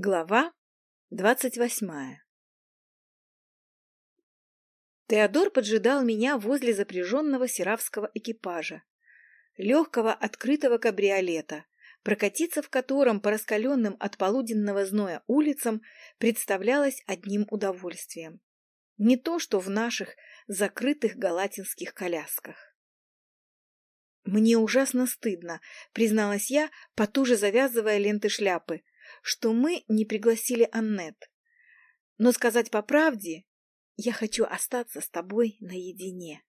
Глава двадцать восьмая Теодор поджидал меня возле запряженного серавского экипажа, легкого открытого кабриолета, прокатиться в котором по раскаленным от полуденного зноя улицам представлялось одним удовольствием. Не то, что в наших закрытых галатинских колясках. «Мне ужасно стыдно», — призналась я, потуже завязывая ленты шляпы, что мы не пригласили Аннет. Но сказать по правде, я хочу остаться с тобой наедине.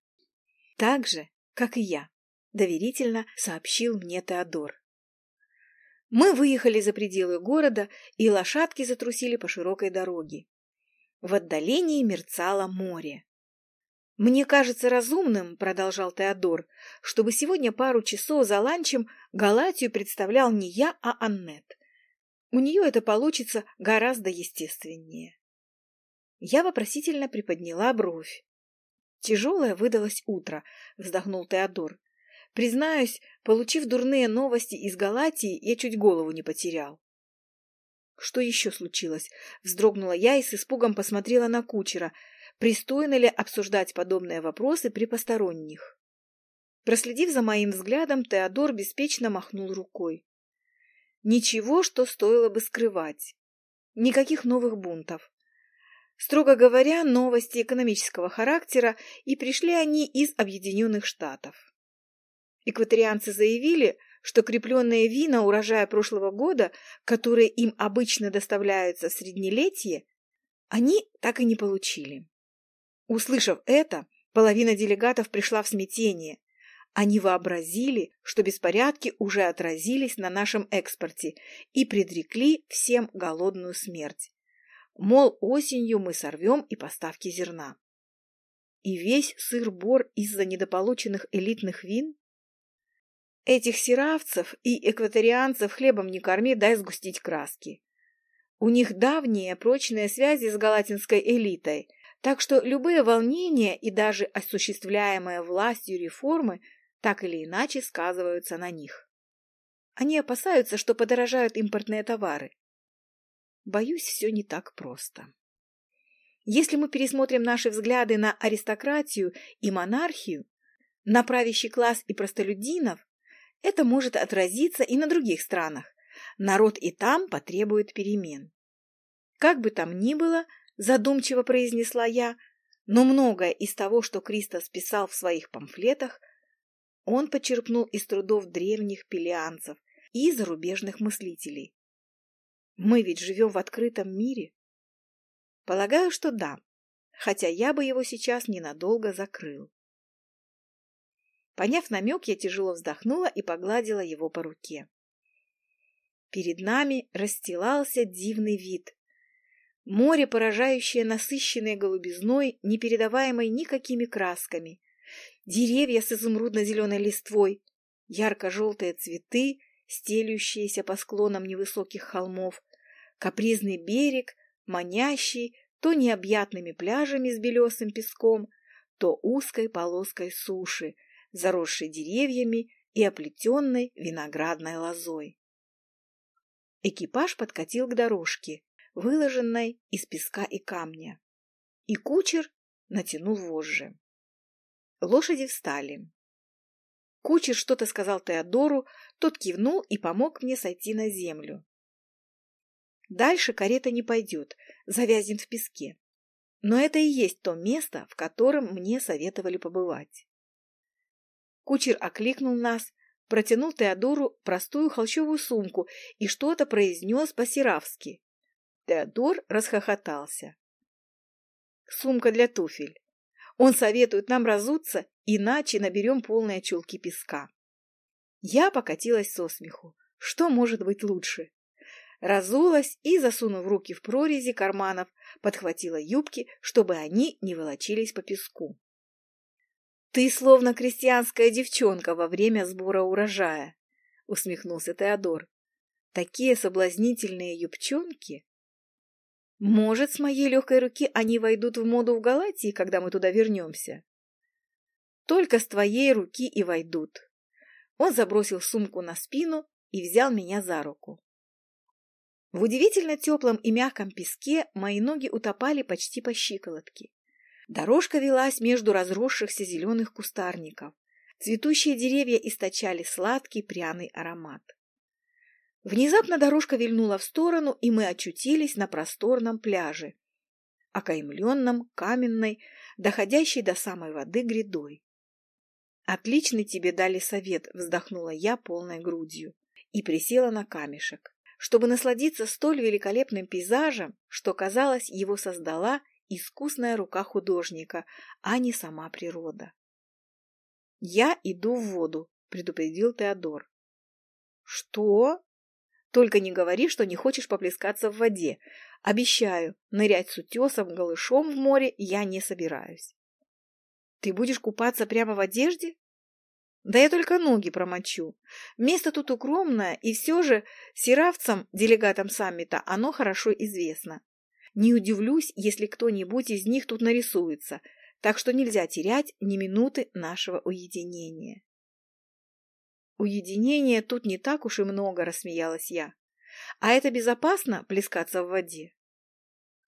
Так же, как и я, доверительно сообщил мне Теодор. Мы выехали за пределы города, и лошадки затрусили по широкой дороге. В отдалении мерцало море. «Мне кажется разумным, — продолжал Теодор, — чтобы сегодня пару часов за ланчем Галатию представлял не я, а Аннет. У нее это получится гораздо естественнее. Я вопросительно приподняла бровь. Тяжелое выдалось утро, вздохнул Теодор. Признаюсь, получив дурные новости из Галатии, я чуть голову не потерял. Что еще случилось? Вздрогнула я и с испугом посмотрела на кучера. Пристойно ли обсуждать подобные вопросы при посторонних? Проследив за моим взглядом, Теодор беспечно махнул рукой. Ничего, что стоило бы скрывать. Никаких новых бунтов. Строго говоря, новости экономического характера, и пришли они из Объединенных Штатов. Экваторианцы заявили, что крепленные вина урожая прошлого года, которые им обычно доставляются в среднелетие, они так и не получили. Услышав это, половина делегатов пришла в смятение, они вообразили, что беспорядки уже отразились на нашем экспорте и предрекли всем голодную смерть. Мол, осенью мы сорвем и поставки зерна. И весь сыр-бор из-за недополученных элитных вин? Этих сиравцев и экваторианцев хлебом не корми, дай сгустить краски. У них давние прочные связи с галатинской элитой, так что любые волнения и даже осуществляемые властью реформы – так или иначе сказываются на них. Они опасаются, что подорожают импортные товары. Боюсь, все не так просто. Если мы пересмотрим наши взгляды на аристократию и монархию, на правящий класс и простолюдинов, это может отразиться и на других странах. Народ и там потребует перемен. Как бы там ни было, задумчиво произнесла я, но многое из того, что Кристос писал в своих памфлетах, он почерпнул из трудов древних пелианцев и зарубежных мыслителей. Мы ведь живем в открытом мире. Полагаю, что да, хотя я бы его сейчас ненадолго закрыл. Поняв намек, я тяжело вздохнула и погладила его по руке. Перед нами расстилался дивный вид. Море, поражающее насыщенной голубизной, не передаваемой никакими красками, деревья с изумрудно-зеленой листвой, ярко-желтые цветы, стелющиеся по склонам невысоких холмов, капризный берег, манящий то необъятными пляжами с белесым песком, то узкой полоской суши, заросшей деревьями и оплетенной виноградной лозой. Экипаж подкатил к дорожке, выложенной из песка и камня, и кучер натянул вожжи. Лошади встали. Кучер что-то сказал Теодору, тот кивнул и помог мне сойти на землю. Дальше карета не пойдет, завязнет в песке. Но это и есть то место, в котором мне советовали побывать. Кучер окликнул нас, протянул Теодору простую холщовую сумку и что-то произнес по-сиравски. Теодор расхохотался. Сумка для туфель. Он советует нам разуться, иначе наберем полные чулки песка. Я покатилась со смеху. Что может быть лучше? Разулась и, засунув руки в прорези карманов, подхватила юбки, чтобы они не волочились по песку. «Ты словно крестьянская девчонка во время сбора урожая», — усмехнулся Теодор. «Такие соблазнительные юбчонки!» Может, с моей легкой руки они войдут в моду в Галатии, когда мы туда вернемся? Только с твоей руки и войдут. Он забросил сумку на спину и взял меня за руку. В удивительно теплом и мягком песке мои ноги утопали почти по щиколотке. Дорожка велась между разросшихся зеленых кустарников. Цветущие деревья источали сладкий пряный аромат. Внезапно дорожка вильнула в сторону, и мы очутились на просторном пляже, окаймленном каменной, доходящей до самой воды грядой. «Отличный тебе дали совет», — вздохнула я полной грудью и присела на камешек чтобы насладиться столь великолепным пейзажем, что, казалось, его создала искусная рука художника, а не сама природа. «Я иду в воду», — предупредил Теодор. «Что?» «Только не говори, что не хочешь поплескаться в воде. Обещаю, нырять с утесом голышом в море я не собираюсь». «Ты будешь купаться прямо в одежде?» Да я только ноги промочу. Место тут укромное, и все же сиравцам, делегатам саммита, оно хорошо известно. Не удивлюсь, если кто-нибудь из них тут нарисуется, так что нельзя терять ни минуты нашего уединения. Уединения тут не так уж и много, рассмеялась я. А это безопасно плескаться в воде?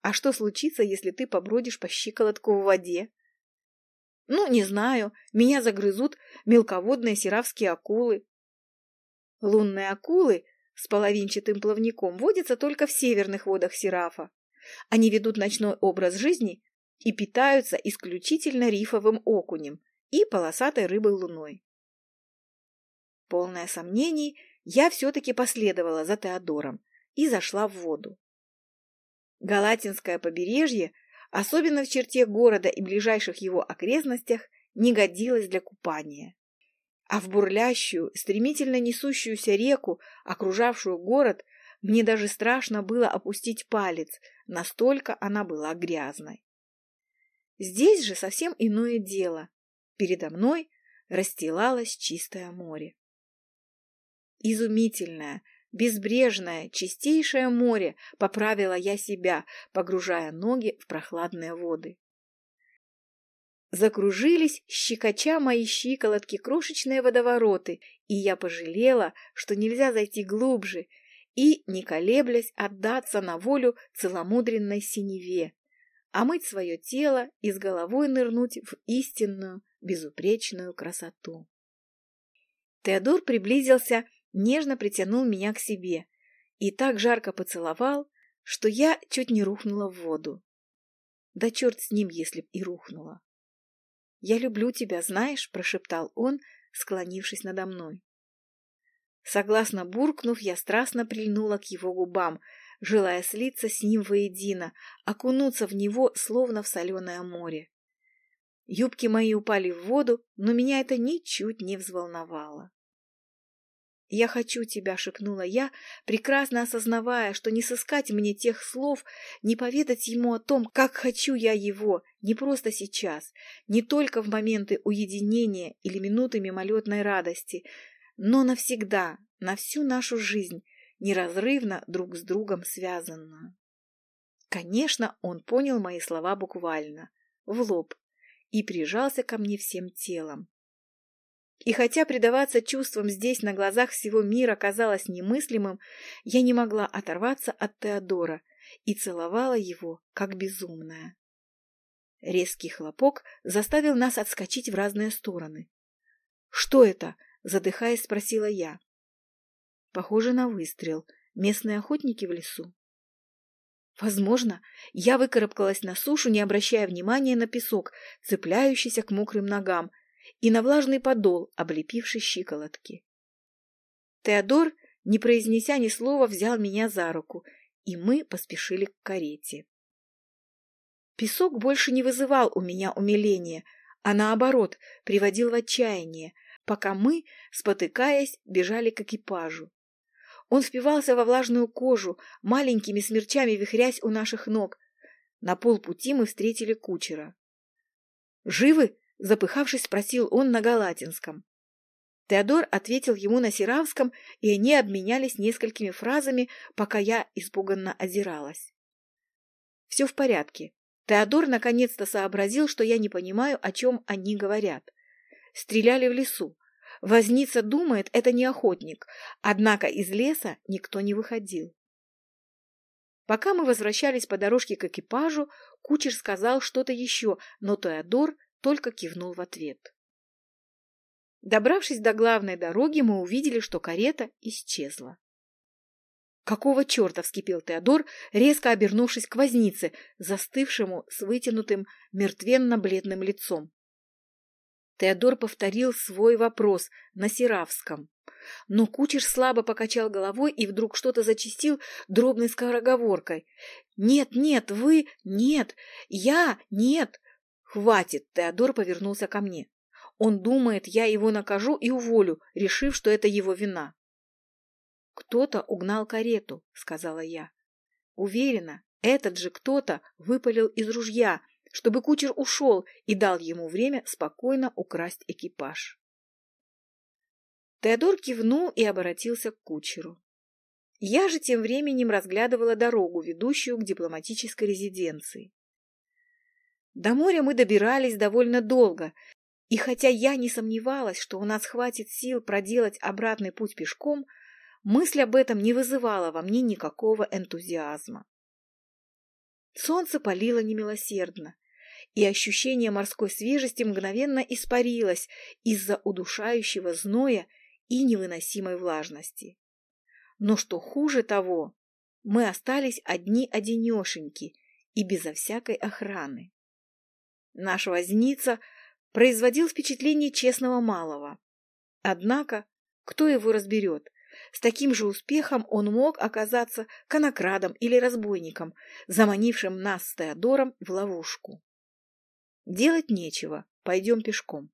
А что случится, если ты побродишь по щиколотку в воде? Ну, не знаю, меня загрызут мелководные сиравские акулы. Лунные акулы с половинчатым плавником водятся только в северных водах Сирафа. Они ведут ночной образ жизни и питаются исключительно рифовым окунем и полосатой рыбой-луной. Полное сомнений, я все-таки последовала за Теодором и зашла в воду. Галатинское побережье особенно в черте города и ближайших его окрестностях, не годилась для купания. А в бурлящую, стремительно несущуюся реку, окружавшую город, мне даже страшно было опустить палец, настолько она была грязной. Здесь же совсем иное дело. Передо мной расстилалось чистое море. Изумительное, Безбрежное, чистейшее море, поправила я себя, погружая ноги в прохладные воды. Закружились, щекоча мои щиколотки, крошечные водовороты, и я пожалела, что нельзя зайти глубже, и, не колеблясь, отдаться на волю целомудренной синеве, омыть свое тело и с головой нырнуть в истинную, безупречную красоту. Теодор приблизился нежно притянул меня к себе и так жарко поцеловал, что я чуть не рухнула в воду. Да черт с ним, если б и рухнула. «Я люблю тебя, знаешь», — прошептал он, склонившись надо мной. Согласно буркнув, я страстно прильнула к его губам, желая слиться с ним воедино, окунуться в него, словно в соленое море. Юбки мои упали в воду, но меня это ничуть не взволновало. «Я хочу тебя», — шепнула я, прекрасно осознавая, что не сыскать мне тех слов, не поведать ему о том, как хочу я его, не просто сейчас, не только в моменты уединения или минуты мимолетной радости, но навсегда, на всю нашу жизнь, неразрывно друг с другом связанную. Конечно, он понял мои слова буквально, в лоб, и прижался ко мне всем телом. И хотя предаваться чувствам здесь на глазах всего мира казалось немыслимым, я не могла оторваться от Теодора и целовала его, как безумная. Резкий хлопок заставил нас отскочить в разные стороны. «Что это?» — задыхаясь, спросила я. «Похоже на выстрел. Местные охотники в лесу». Возможно, я выкарабкалась на сушу, не обращая внимания на песок, цепляющийся к мокрым ногам, и на влажный подол, облепивший щиколотки. Теодор, не произнеся ни слова, взял меня за руку, и мы поспешили к карете. Песок больше не вызывал у меня умиления, а наоборот, приводил в отчаяние, пока мы, спотыкаясь, бежали к экипажу. Он впивался во влажную кожу, маленькими смерчами вихрясь у наших ног. На полпути мы встретили кучера. «Живы?» Запыхавшись, спросил он на галатинском. Теодор ответил ему на сиравском, и они обменялись несколькими фразами, пока я испуганно озиралась. Все в порядке. Теодор наконец-то сообразил, что я не понимаю, о чем они говорят. Стреляли в лесу. Возница думает, это не охотник, однако из леса никто не выходил. Пока мы возвращались по дорожке к экипажу, кучер сказал что-то еще, но Теодор только кивнул в ответ. Добравшись до главной дороги, мы увидели, что карета исчезла. «Какого черта?» — вскипел Теодор, резко обернувшись к вознице, застывшему с вытянутым мертвенно-бледным лицом. Теодор повторил свой вопрос на Сиравском. Но кучер слабо покачал головой и вдруг что-то зачистил дробной скороговоркой. «Нет, нет, вы... Нет! Я... Нет!» «Хватит!» — Теодор повернулся ко мне. «Он думает, я его накажу и уволю, решив, что это его вина». «Кто-то угнал карету», — сказала я. «Уверена, этот же кто-то выпалил из ружья, чтобы кучер ушел и дал ему время спокойно украсть экипаж». Теодор кивнул и обратился к кучеру. Я же тем временем разглядывала дорогу, ведущую к дипломатической резиденции. До моря мы добирались довольно долго, и хотя я не сомневалась, что у нас хватит сил проделать обратный путь пешком, мысль об этом не вызывала во мне никакого энтузиазма. Солнце палило немилосердно, и ощущение морской свежести мгновенно испарилось из-за удушающего зноя и невыносимой влажности. Но что хуже того, мы остались одни-одинешеньки и безо всякой охраны. Наш возница производил впечатление честного малого. Однако, кто его разберет? С таким же успехом он мог оказаться конокрадом или разбойником, заманившим нас с Теодором в ловушку. Делать нечего, пойдем пешком.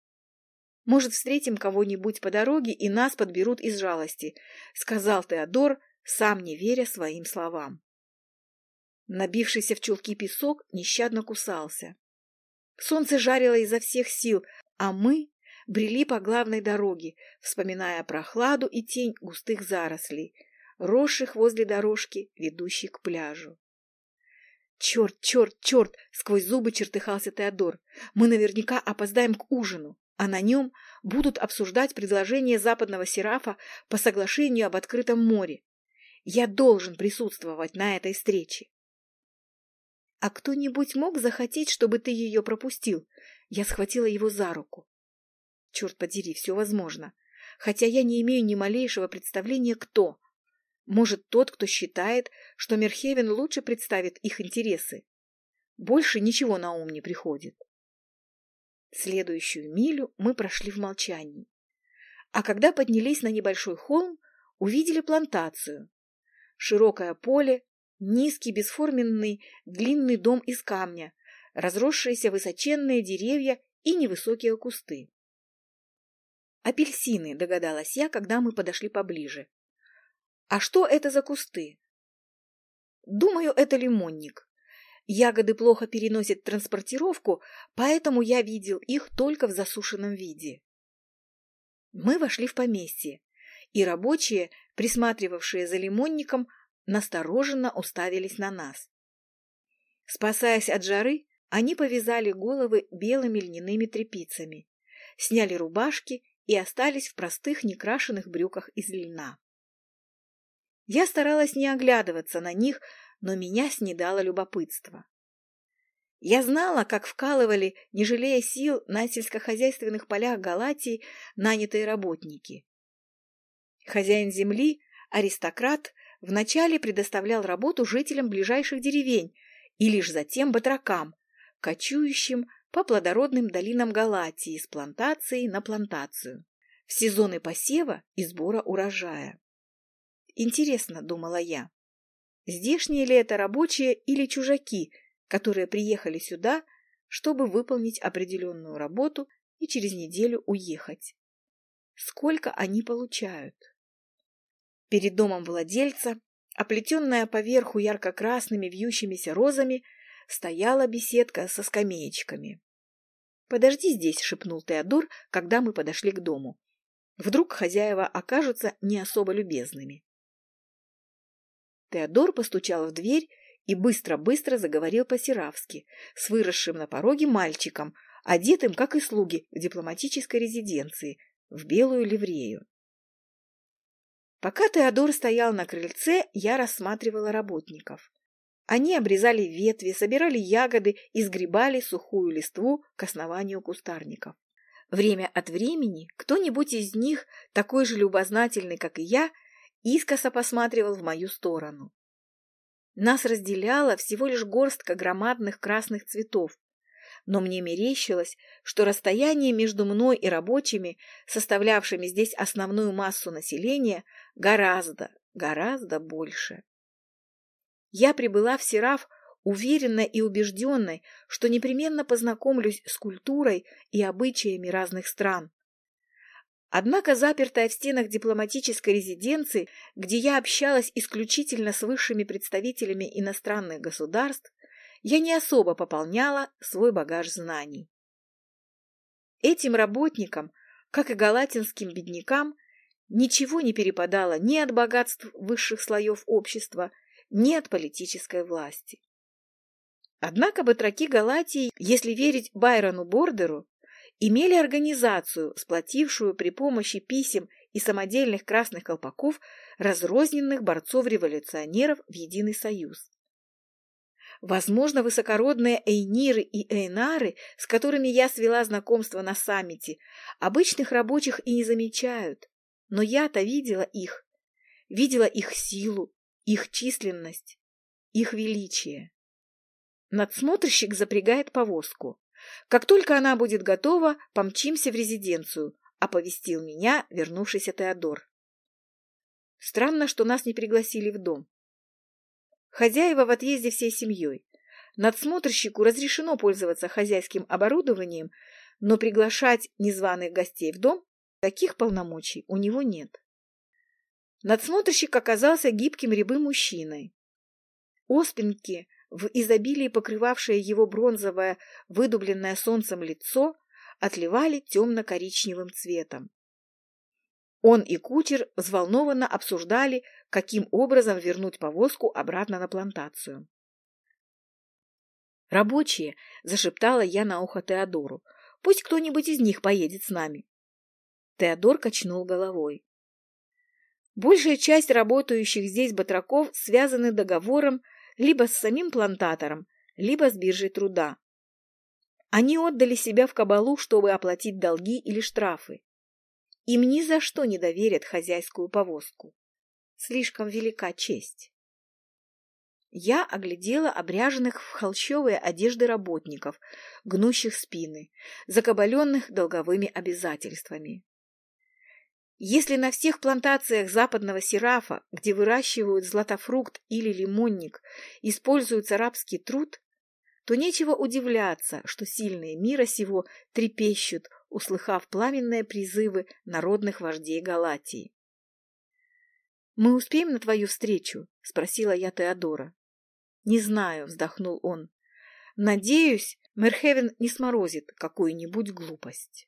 Может, встретим кого-нибудь по дороге и нас подберут из жалости, сказал Теодор, сам не веря своим словам. Набившийся в чулки песок нещадно кусался. Солнце жарило изо всех сил, а мы брели по главной дороге, вспоминая прохладу и тень густых зарослей, росших возле дорожки, ведущей к пляжу. «Черт, черт, черт!» — сквозь зубы чертыхался Теодор. «Мы наверняка опоздаем к ужину а на нем будут обсуждать предложение западного серафа по соглашению об открытом море. Я должен присутствовать на этой встрече. А кто-нибудь мог захотеть, чтобы ты ее пропустил? Я схватила его за руку. Черт подери, все возможно. Хотя я не имею ни малейшего представления, кто. Может, тот, кто считает, что Мерхевен лучше представит их интересы. Больше ничего на ум не приходит. Следующую милю мы прошли в молчании. А когда поднялись на небольшой холм, увидели плантацию. Широкое поле, низкий бесформенный длинный дом из камня, разросшиеся высоченные деревья и невысокие кусты. «Апельсины», — догадалась я, когда мы подошли поближе. «А что это за кусты?» «Думаю, это лимонник. Ягоды плохо переносят транспортировку, поэтому я видел их только в засушенном виде. Мы вошли в поместье, и рабочие, присматривавшие за лимонником, настороженно уставились на нас. Спасаясь от жары, они повязали головы белыми льняными тряпицами, сняли рубашки и остались в простых некрашенных брюках из льна. Я старалась не оглядываться на них, но меня снедало любопытство. Я знала, как вкалывали, не жалея сил, на сельскохозяйственных полях Галатии нанятые работники. Хозяин земли, аристократ, вначале предоставлял работу жителям ближайших деревень и лишь затем батракам, кочующим по плодородным долинам Галатии с плантации на плантацию, в сезоны посева и сбора урожая. Интересно, думала я, Здешние ли это рабочие или чужаки, которые приехали сюда, чтобы выполнить определенную работу и через неделю уехать? Сколько они получают? Перед домом владельца, оплетенная поверху ярко-красными вьющимися розами, стояла беседка со скамеечками. «Подожди здесь», — шепнул Теодор, когда мы подошли к дому. «Вдруг хозяева окажутся не особо любезными». Теодор постучал в дверь и быстро-быстро заговорил по-сиравски с выросшим на пороге мальчиком, одетым, как и слуги, в дипломатической резиденции, в белую ливрею. Пока Теодор стоял на крыльце, я рассматривала работников. Они обрезали ветви, собирали ягоды и сгребали сухую листву к основанию кустарников. Время от времени кто-нибудь из них, такой же любознательный, как и я, искоса посматривал в мою сторону. Нас разделяла всего лишь горстка громадных красных цветов, но мне мерещилось, что расстояние между мной и рабочими, составлявшими здесь основную массу населения, гораздо, гораздо больше. Я прибыла в Сераф уверенной и убежденной, что непременно познакомлюсь с культурой и обычаями разных стран. Однако, запертая в стенах дипломатической резиденции, где я общалась исключительно с высшими представителями иностранных государств, я не особо пополняла свой багаж знаний. Этим работникам, как и галатинским беднякам, ничего не перепадало ни от богатств высших слоев общества, ни от политической власти. Однако батраки Галатии, если верить Байрону Бордеру, имели организацию, сплотившую при помощи писем и самодельных красных колпаков разрозненных борцов-революционеров в единый союз. Возможно, высокородные эйниры и эйнары, с которыми я свела знакомство на саммите, обычных рабочих и не замечают, но я-то видела их, видела их силу, их численность, их величие. Надсмотрщик запрягает повозку. Как только она будет готова, помчимся в резиденцию, оповестил меня вернувшийся Теодор. Странно, что нас не пригласили в дом. Хозяева в отъезде всей семьей. Надсмотрщику разрешено пользоваться хозяйским оборудованием, но приглашать незваных гостей в дом таких полномочий у него нет. Надсмотрщик оказался гибким рябым мужчиной. Оспинки, в изобилии покрывавшее его бронзовое, выдубленное солнцем лицо, отливали темно-коричневым цветом. Он и кучер взволнованно обсуждали, каким образом вернуть повозку обратно на плантацию. «Рабочие!» – зашептала я на ухо Теодору. «Пусть кто-нибудь из них поедет с нами». Теодор качнул головой. Большая часть работающих здесь батраков связаны договором либо с самим плантатором, либо с биржей труда. Они отдали себя в кабалу, чтобы оплатить долги или штрафы. Им ни за что не доверят хозяйскую повозку. Слишком велика честь. Я оглядела обряженных в холщовые одежды работников, гнущих спины, закабаленных долговыми обязательствами. Если на всех плантациях западного серафа, где выращивают златофрукт или лимонник, используется рабский труд, то нечего удивляться, что сильные мира сего трепещут, услыхав пламенные призывы народных вождей Галатии. «Мы успеем на твою встречу?» — спросила я Теодора. «Не знаю», — вздохнул он. «Надеюсь, Мерхевен не сморозит какую-нибудь глупость».